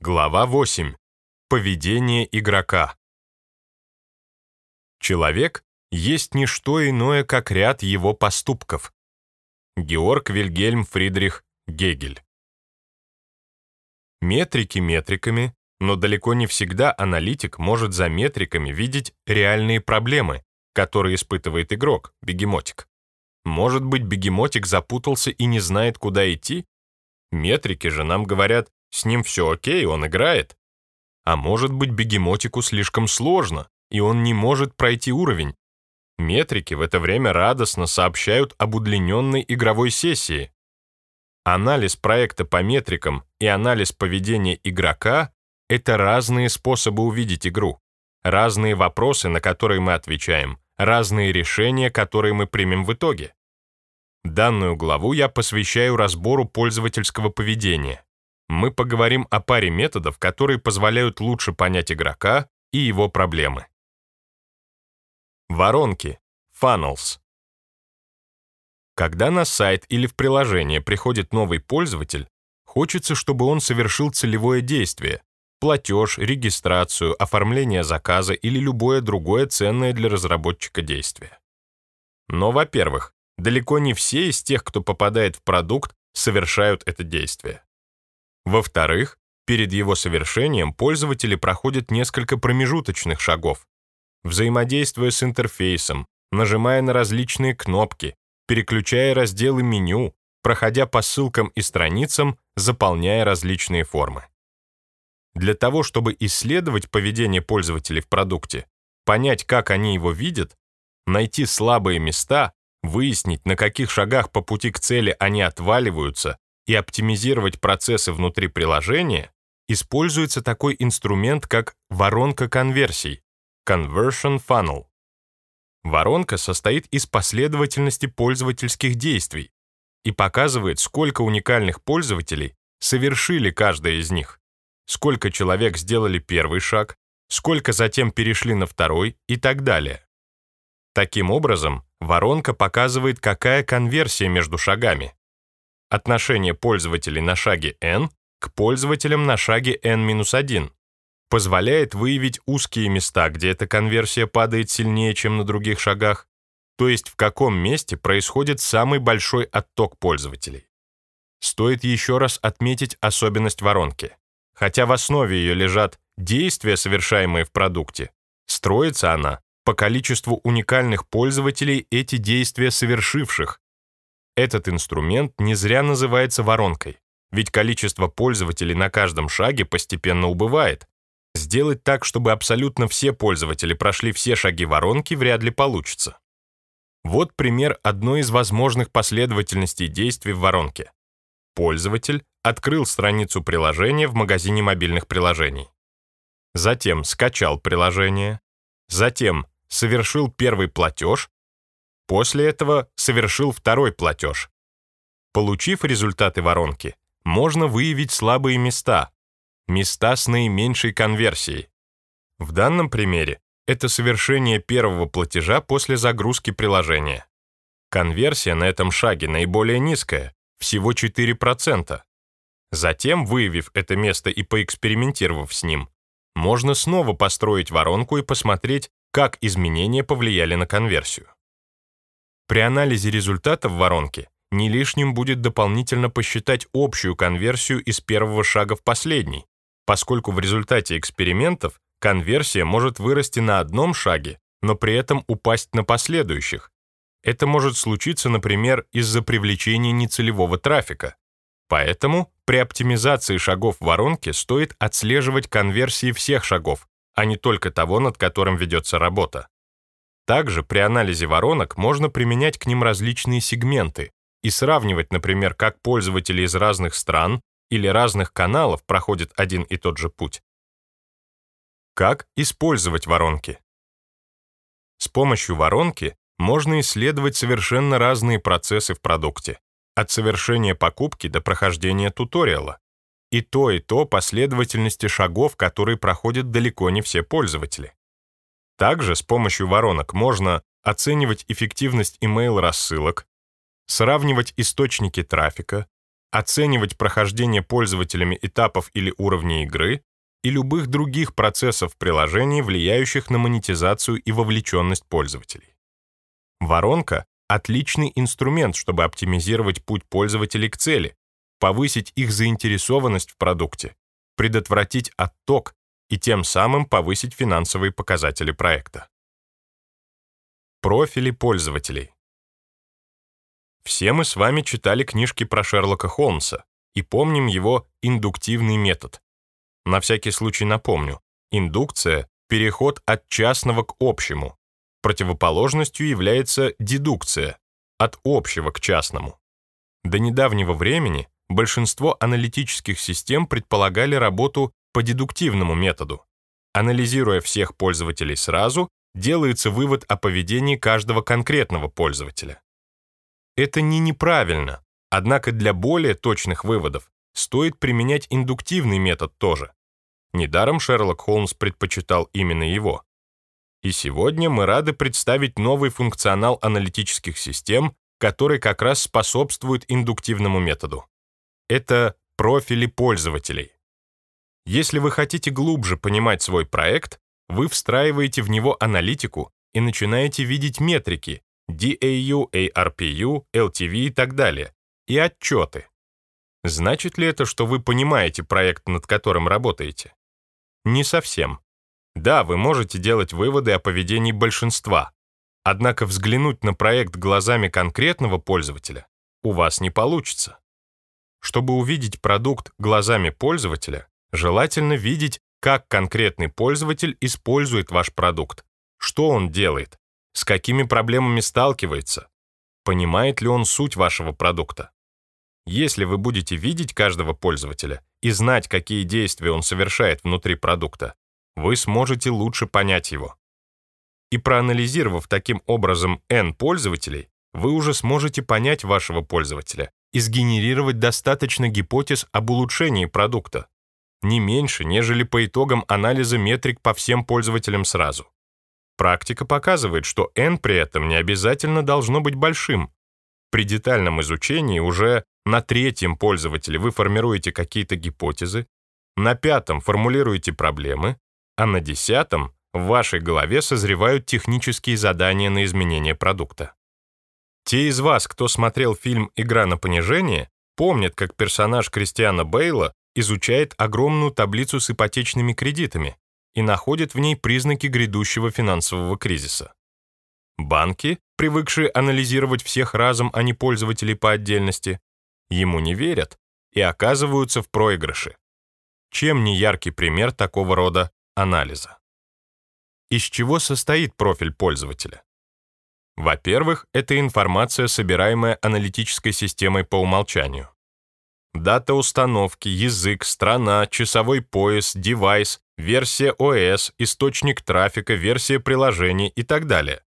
Глава 8. Поведение игрока. Человек есть не что иное, как ряд его поступков. Георг Вильгельм Фридрих Гегель. Метрики метриками, но далеко не всегда аналитик может за метриками видеть реальные проблемы, которые испытывает игрок, бегемотик. Может быть, бегемотик запутался и не знает, куда идти? Метрики же нам говорят, с ним все окей, он играет. А может быть, бегемотику слишком сложно, и он не может пройти уровень. Метрики в это время радостно сообщают об удлиненной игровой сессии. Анализ проекта по метрикам и анализ поведения игрока — это разные способы увидеть игру, разные вопросы, на которые мы отвечаем, разные решения, которые мы примем в итоге. Данную главу я посвящаю разбору пользовательского поведения мы поговорим о паре методов, которые позволяют лучше понять игрока и его проблемы. Воронки. Funnels. Когда на сайт или в приложение приходит новый пользователь, хочется, чтобы он совершил целевое действие – платеж, регистрацию, оформление заказа или любое другое ценное для разработчика действие. Но, во-первых, далеко не все из тех, кто попадает в продукт, совершают это действие. Во-вторых, перед его совершением пользователи проходят несколько промежуточных шагов. Взаимодействуя с интерфейсом, нажимая на различные кнопки, переключая разделы меню, проходя по ссылкам и страницам, заполняя различные формы. Для того, чтобы исследовать поведение пользователей в продукте, понять, как они его видят, найти слабые места, выяснить, на каких шагах по пути к цели они отваливаются и оптимизировать процессы внутри приложения, используется такой инструмент, как воронка конверсий Conversion Funnel. Воронка состоит из последовательности пользовательских действий и показывает, сколько уникальных пользователей совершили каждое из них, сколько человек сделали первый шаг, сколько затем перешли на второй и так далее. Таким образом, воронка показывает, какая конверсия между шагами, отношение пользователей на шаге n к пользователям на шаге n-1 позволяет выявить узкие места, где эта конверсия падает сильнее, чем на других шагах, то есть в каком месте происходит самый большой отток пользователей. Стоит еще раз отметить особенность воронки. Хотя в основе ее лежат действия, совершаемые в продукте, строится она по количеству уникальных пользователей эти действия совершивших, этот инструмент не зря называется воронкой, ведь количество пользователей на каждом шаге постепенно убывает. Сделать так, чтобы абсолютно все пользователи прошли все шаги воронки, вряд ли получится. Вот пример одной из возможных последовательностей действий в воронке. Пользователь открыл страницу приложения в магазине мобильных приложений. Затем скачал приложение. Затем совершил первый платеж После этого совершил второй платеж. Получив результаты воронки, можно выявить слабые места, места с наименьшей конверсией. В данном примере это совершение первого платежа после загрузки приложения. Конверсия на этом шаге наиболее низкая, всего 4%. Затем, выявив это место и поэкспериментировав с ним, можно снова построить воронку и посмотреть, как изменения повлияли на конверсию. При анализе результатов воронки не лишним будет дополнительно посчитать общую конверсию из первого шага в последний, поскольку в результате экспериментов конверсия может вырасти на одном шаге, но при этом упасть на последующих. Это может случиться, например, из-за привлечения нецелевого трафика. Поэтому при оптимизации шагов воронки стоит отслеживать конверсии всех шагов, а не только того, над которым ведется работа. Также при анализе воронок можно применять к ним различные сегменты и сравнивать, например, как пользователи из разных стран или разных каналов проходят один и тот же путь. Как использовать воронки? С помощью воронки можно исследовать совершенно разные процессы в продукте, от совершения покупки до прохождения туториала. И то, и то последовательности шагов, которые проходят далеко не все пользователи. Также с помощью воронок можно оценивать эффективность email-рассылок, сравнивать источники трафика, оценивать прохождение пользователями этапов или уровней игры и любых других процессов приложения, влияющих на монетизацию и вовлеченность пользователей. Воронка — отличный инструмент, чтобы оптимизировать путь пользователей к цели, повысить их заинтересованность в продукте, предотвратить отток и тем самым повысить финансовые показатели проекта. Профили пользователей. Все мы с вами читали книжки про Шерлока Холмса и помним его индуктивный метод. На всякий случай напомню, индукция — переход от частного к общему. Противоположностью является дедукция — от общего к частному. До недавнего времени большинство аналитических систем предполагали работу по дедуктивному методу. Анализируя всех пользователей сразу, делается вывод о поведении каждого конкретного пользователя. Это не неправильно, однако для более точных выводов стоит применять индуктивный метод тоже. Недаром Шерлок Холмс предпочитал именно его. И сегодня мы рады представить новый функционал аналитических систем, который как раз способствует индуктивному методу. Это профили пользователей. Если вы хотите глубже понимать свой проект, вы встраиваете в него аналитику и начинаете видеть метрики DAU, ARPU, LTV и так далее, и отчеты. Значит ли это, что вы понимаете проект, над которым работаете? Не совсем. Да, вы можете делать выводы о поведении большинства, однако взглянуть на проект глазами конкретного пользователя у вас не получится. Чтобы увидеть продукт глазами пользователя, Желательно видеть, как конкретный пользователь использует ваш продукт, что он делает, с какими проблемами сталкивается, понимает ли он суть вашего продукта. Если вы будете видеть каждого пользователя и знать, какие действия он совершает внутри продукта, вы сможете лучше понять его. И проанализировав таким образом N пользователей, вы уже сможете понять вашего пользователя и сгенерировать достаточно гипотез об улучшении продукта не меньше, нежели по итогам анализа метрик по всем пользователям сразу. Практика показывает, что n при этом не обязательно должно быть большим. При детальном изучении уже на третьем пользователе вы формируете какие-то гипотезы, на пятом формулируете проблемы, а на десятом в вашей голове созревают технические задания на изменение продукта. Те из вас, кто смотрел фильм «Игра на понижение», помнят, как персонаж Кристиана Бейла изучает огромную таблицу с ипотечными кредитами и находит в ней признаки грядущего финансового кризиса. Банки, привыкшие анализировать всех разом, а не пользователей по отдельности, ему не верят и оказываются в проигрыше. Чем не яркий пример такого рода анализа? Из чего состоит профиль пользователя? Во-первых, это информация, собираемая аналитической системой по умолчанию. Дата установки, язык, страна, часовой пояс, девайс, версия ОС, источник трафика, версия приложения и так далее.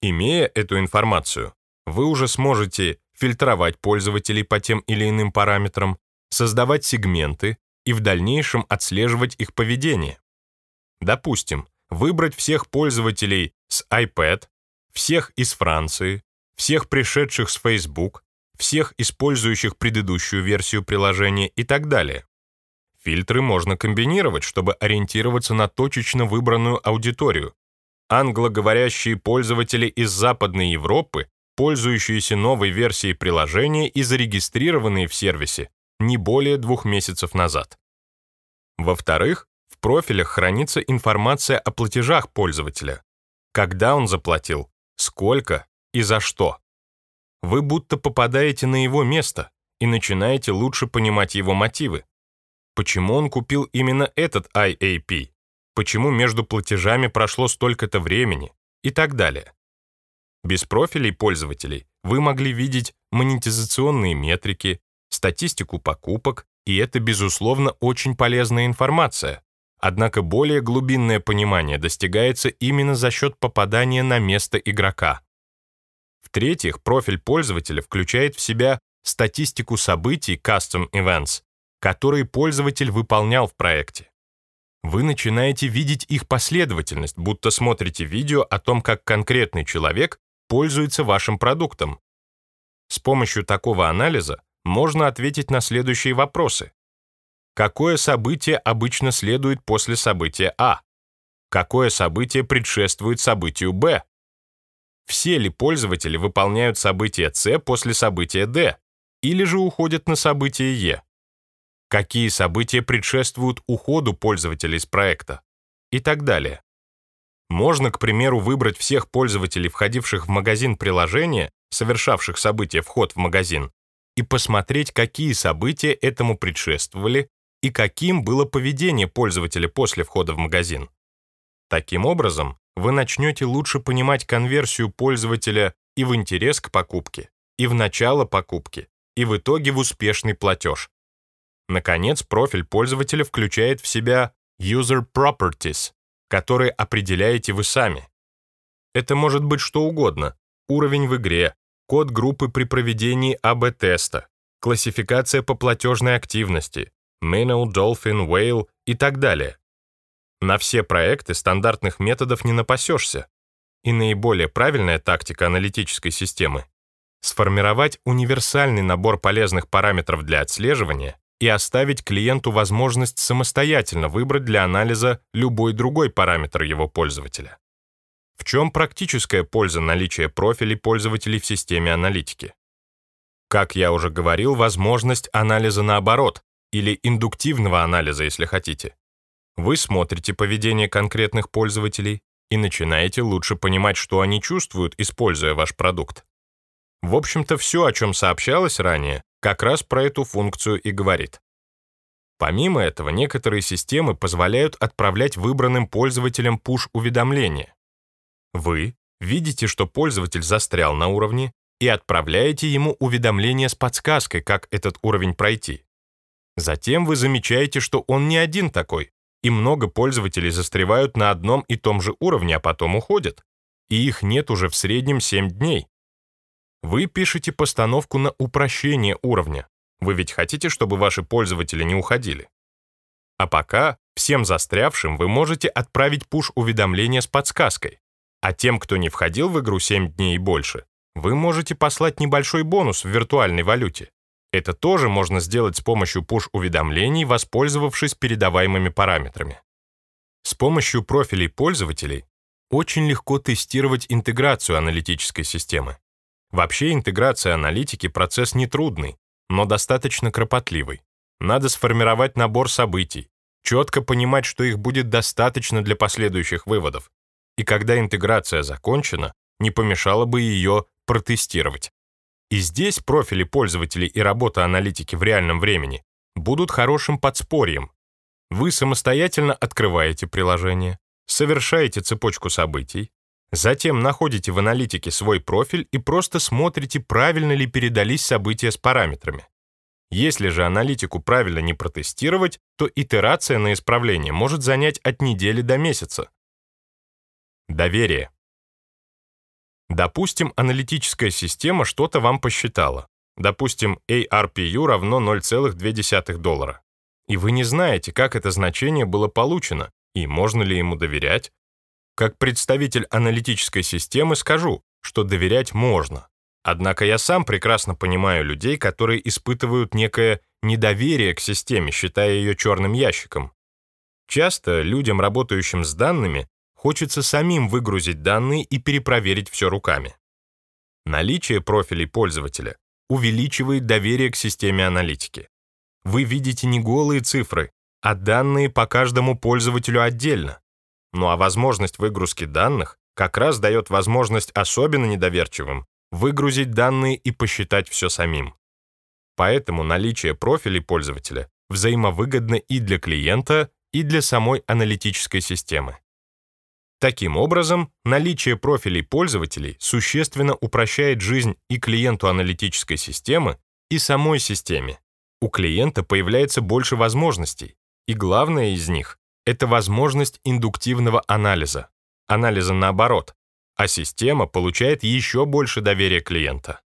Имея эту информацию, вы уже сможете фильтровать пользователей по тем или иным параметрам, создавать сегменты и в дальнейшем отслеживать их поведение. Допустим, выбрать всех пользователей с iPad, всех из Франции, всех пришедших с Facebook, всех использующих предыдущую версию приложения и так далее. Фильтры можно комбинировать, чтобы ориентироваться на точечно выбранную аудиторию. Англоговорящие пользователи из Западной Европы, пользующиеся новой версией приложения и зарегистрированные в сервисе не более двух месяцев назад. Во-вторых, в профилях хранится информация о платежах пользователя. Когда он заплатил, сколько и за что вы будто попадаете на его место и начинаете лучше понимать его мотивы. Почему он купил именно этот IAP? Почему между платежами прошло столько-то времени? И так далее. Без профилей пользователей вы могли видеть монетизационные метрики, статистику покупок, и это, безусловно, очень полезная информация. Однако более глубинное понимание достигается именно за счет попадания на место игрока. В-третьих, профиль пользователя включает в себя статистику событий Custom Events, которые пользователь выполнял в проекте. Вы начинаете видеть их последовательность, будто смотрите видео о том, как конкретный человек пользуется вашим продуктом. С помощью такого анализа можно ответить на следующие вопросы. Какое событие обычно следует после события А? Какое событие предшествует событию Б? Все ли пользователи выполняют событие С после события Д? Или же уходят на событие Е? Какие события предшествуют уходу пользователя из проекта? И так далее. Можно, к примеру, выбрать всех пользователей, входивших в магазин приложения, совершавших событие «Вход в магазин», и посмотреть, какие события этому предшествовали и каким было поведение пользователя после входа в магазин. Таким образом, вы начнете лучше понимать конверсию пользователя и в интерес к покупке, и в начало покупки, и в итоге в успешный платеж. Наконец, профиль пользователя включает в себя User Properties, которые определяете вы сами. Это может быть что угодно. Уровень в игре, код группы при проведении АБ-теста, классификация по платежной активности, Minnow, Dolphin, Whale и так далее. На все проекты стандартных методов не напасешься. И наиболее правильная тактика аналитической системы — сформировать универсальный набор полезных параметров для отслеживания и оставить клиенту возможность самостоятельно выбрать для анализа любой другой параметр его пользователя. В чем практическая польза наличия профилей пользователей в системе аналитики? Как я уже говорил, возможность анализа наоборот, или индуктивного анализа, если хотите. Вы смотрите поведение конкретных пользователей и начинаете лучше понимать, что они чувствуют, используя ваш продукт. В общем-то, все, о чем сообщалось ранее, как раз про эту функцию и говорит. Помимо этого, некоторые системы позволяют отправлять выбранным пользователям push-уведомления. Вы видите, что пользователь застрял на уровне, и отправляете ему уведомление с подсказкой, как этот уровень пройти. Затем вы замечаете, что он не один такой, и много пользователей застревают на одном и том же уровне, а потом уходят, и их нет уже в среднем 7 дней. Вы пишете постановку на упрощение уровня. Вы ведь хотите, чтобы ваши пользователи не уходили. А пока всем застрявшим вы можете отправить пуш-уведомление с подсказкой. А тем, кто не входил в игру 7 дней и больше, вы можете послать небольшой бонус в виртуальной валюте. Это тоже можно сделать с помощью пуш-уведомлений, воспользовавшись передаваемыми параметрами. С помощью профилей пользователей очень легко тестировать интеграцию аналитической системы. Вообще интеграция аналитики – процесс нетрудный, но достаточно кропотливый. Надо сформировать набор событий, четко понимать, что их будет достаточно для последующих выводов. И когда интеграция закончена, не помешало бы ее протестировать. И здесь профили пользователей и работа аналитики в реальном времени будут хорошим подспорьем. Вы самостоятельно открываете приложение, совершаете цепочку событий, Затем находите в аналитике свой профиль и просто смотрите, правильно ли передались события с параметрами. Если же аналитику правильно не протестировать, то итерация на исправление может занять от недели до месяца. Доверие. Допустим, аналитическая система что-то вам посчитала. Допустим, ARPU равно 0,2 доллара. И вы не знаете, как это значение было получено, и можно ли ему доверять, как представитель аналитической системы скажу, что доверять можно. Однако я сам прекрасно понимаю людей, которые испытывают некое недоверие к системе, считая ее черным ящиком. Часто людям, работающим с данными, хочется самим выгрузить данные и перепроверить все руками. Наличие профилей пользователя увеличивает доверие к системе аналитики. Вы видите не голые цифры, а данные по каждому пользователю отдельно. Ну а возможность выгрузки данных как раз дает возможность особенно недоверчивым выгрузить данные и посчитать все самим. Поэтому наличие профилей пользователя взаимовыгодно и для клиента, и для самой аналитической системы. Таким образом, наличие профилей пользователей существенно упрощает жизнь и клиенту аналитической системы, и самой системе. У клиента появляется больше возможностей, и главное из них это возможность индуктивного анализа, анализа наоборот, а система получает еще больше доверия клиента.